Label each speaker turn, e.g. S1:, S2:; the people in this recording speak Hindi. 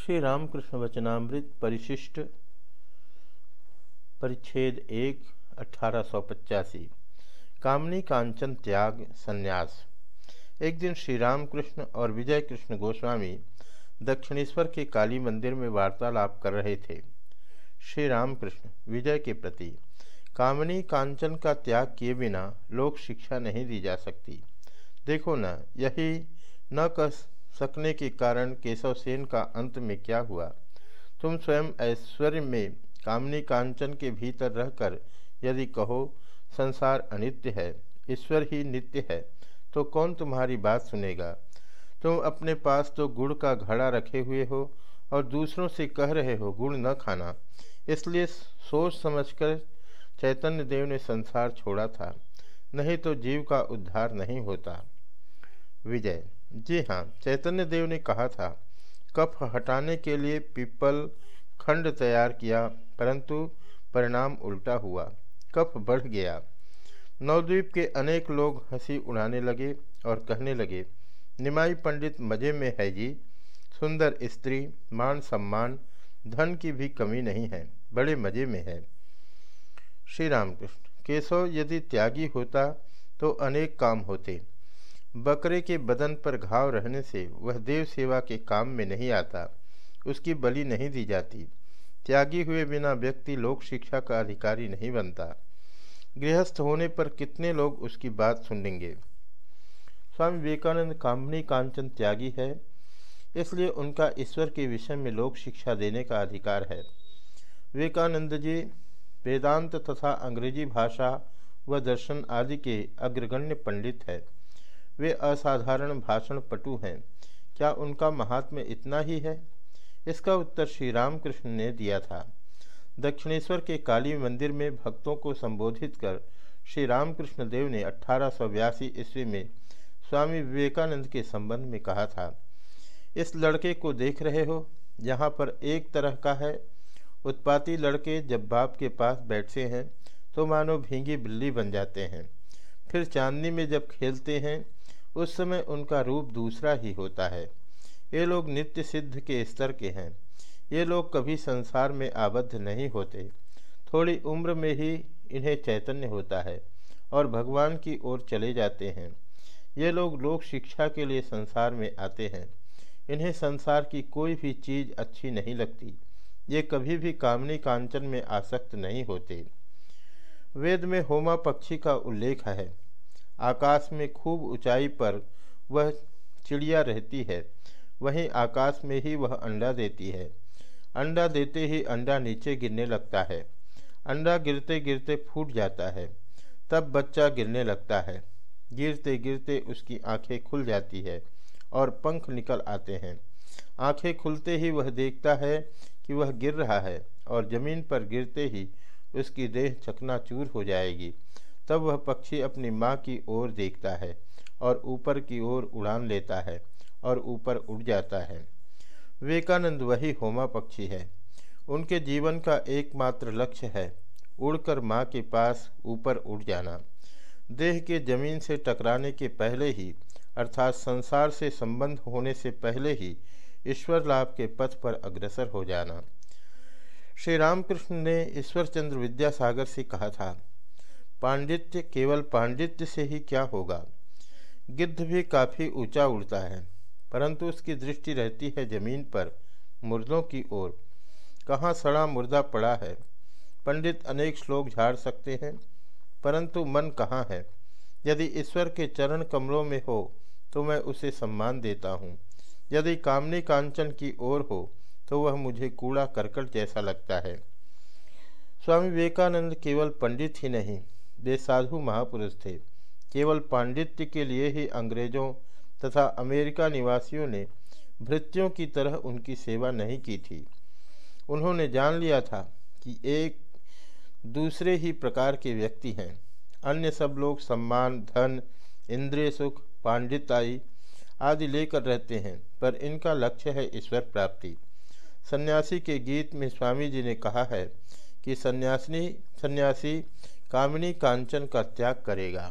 S1: श्री रामकृष्ण वचनामृत परिशिष्ट, परिच्छेद एक, अठारह सौ पचासी। कामनी कांचन त्याग संन्यास। एक दिन श्री रामकृष्ण और विजय कृष्ण गोस्वामी दक्षिणेश्वर के काली मंदिर में वार्तालाप कर रहे थे। श्री रामकृष्ण विजय के प्रति कामनी कांचन का त्याग किए बिना लोक शिक्षा नहीं दी जा सकती। देखो न, यही न कह सकने के कारण केशव सेन का अंत में क्या हुआ? तुम स्वयं ऐश्वर्य में कामनी कांचन के भीतर रहकर यदि कहो, संसार अनित्य है, ईश्वर ही नित्य है तो कौन तुम्हारी बात सुनेगा? तुम अपने पास तो गुड़ का घड़ा रखे हुए हो और दूसरों से कह रहे हो गुड़ न खाना। इसलिए सोच समझकर चैतन्य देव ने संसार छोड़ा था, नहीं तो जीव का उद्धार नहीं होता। विजय जी हाँ चैतन्य देव ने कहा था, कफ हटाने के लिए पीपल खंड तैयार किया, परंतु परिणाम उल्टा हुआ। कफ बढ़ गया। नवद्वीप के अनेक लोग हँसी उड़ाने लगे और कहने लगे, निमाई पंडित मज़े में है जी। सुंदर स्त्री, मान सम्मान, धन की भी कमी नहीं है, बड़े मज़े में है। श्री रामकृष्ण केशव यदि त्यागी होता तो अनेक काम होते। बकरे के बदन पर घाव रहने से वह देव सेवा के काम में नहीं आता, उसकी बलि नहीं दी जाती। त्यागी हुए बिना व्यक्ति लोक शिक्षा का अधिकारी नहीं बनता। गृहस्थ होने पर कितने लोग उसकी बात सुनेंगे? स्वामी विवेकानंद कामनी कांचन त्यागी है, इसलिए उनका ईश्वर के विषय में लोक शिक्षा देने का अधिकार है। विवेकानंद जी, वेदांत तथा अंग्रेज़ी भाषा व दर्शन आदि के अग्रगण्य पंडित है। वे असाधारण भाषण पटु हैं। क्या उनका महात्म्य इतना ही है? इसका उत्तर श्री रामकृष्ण ने दिया था। दक्षिणेश्वर के काली मंदिर में भक्तों को संबोधित कर श्री रामकृष्ण देव ने अठारह सौ बयासी ईस्वी में स्वामी विवेकानंद के संबंध में कहा था, इस लड़के को देख रहे हो? यहाँ पर एक तरह का है। उत्पाती लड़के जब बाप के पास बैठते हैं तो मानो भींगी बिल्ली बन जाते हैं। फिर चांदनी में जब खेलते हैं उस समय उनका रूप दूसरा ही होता है। ये लोग नित्य सिद्ध के स्तर के हैं। ये लोग कभी संसार में आबद्ध नहीं होते। थोड़ी उम्र में ही इन्हें चैतन्य होता है और भगवान की ओर चले जाते हैं। ये लोग लोक शिक्षा के लिए संसार में आते हैं। इन्हें संसार की कोई भी चीज़ अच्छी नहीं लगती। ये कभी भी कामनी कांचन में आसक्त नहीं होते। वेद में होमा पक्षी का उल्लेख है। आकाश में खूब ऊंचाई पर वह चिड़िया रहती है। वहीं आकाश में ही वह अंडा देती है। अंडा देते ही अंडा नीचे गिरने लगता है। अंडा गिरते गिरते फूट जाता है। तब बच्चा गिरने लगता है। गिरते गिरते उसकी आँखें खुल जाती है और पंख निकल आते हैं। आँखें खुलते ही वह देखता है कि वह गिर रहा है और ज़मीन पर गिरते ही उसकी देह चकनाचूर हो जाएगी। तब वह पक्षी अपनी माँ की ओर देखता है और ऊपर की ओर उड़ान लेता है और ऊपर उड़ जाता है। विवेकानंद वही होमा पक्षी है। उनके जीवन का एकमात्र लक्ष्य है उड़कर माँ के पास ऊपर उड़ जाना। देह के ज़मीन से टकराने के पहले ही, अर्थात संसार से संबंध होने से पहले ही, ईश्वर लाभ के पथ पर अग्रसर हो जाना। श्री रामकृष्ण ने ईश्वरचंद्र विद्यासागर से कहा था पांडित्य केवल पांडित्य से ही क्या होगा? गिद्ध भी काफ़ी ऊँचा उड़ता है, परंतु उसकी दृष्टि रहती है ज़मीन पर, मुर्दों की ओर। कहाँ सड़ा मुर्दा पड़ा है? पंडित अनेक श्लोक झाड़ सकते हैं, परंतु मन कहाँ है? यदि ईश्वर के चरण कमलों में हो तो मैं उसे सम्मान देता हूँ। यदि कामनी कांचन की ओर हो तो वह मुझे कूड़ा करकट जैसा लगता है। स्वामी विवेकानंद केवल पंडित ही नहीं वे साधु महापुरुष थे। केवल पांडित्य के लिए ही अंग्रेज़ों तथा अमेरिका निवासियों ने भृत्यों की तरह उनकी सेवा नहीं की थी। उन्होंने जान लिया था कि एक दूसरे ही प्रकार के व्यक्ति हैं। अन्य सब लोग सम्मान, धन, इंद्रिय सुख पांडिताई आदि लेकर रहते हैं, पर इनका लक्ष्य है ईश्वर प्राप्ति। सन्यासी के गीत में स्वामी जी ने कहा है कि सन्यासिनी, सन्यासी कामिनी कांचन का त्याग करेगा।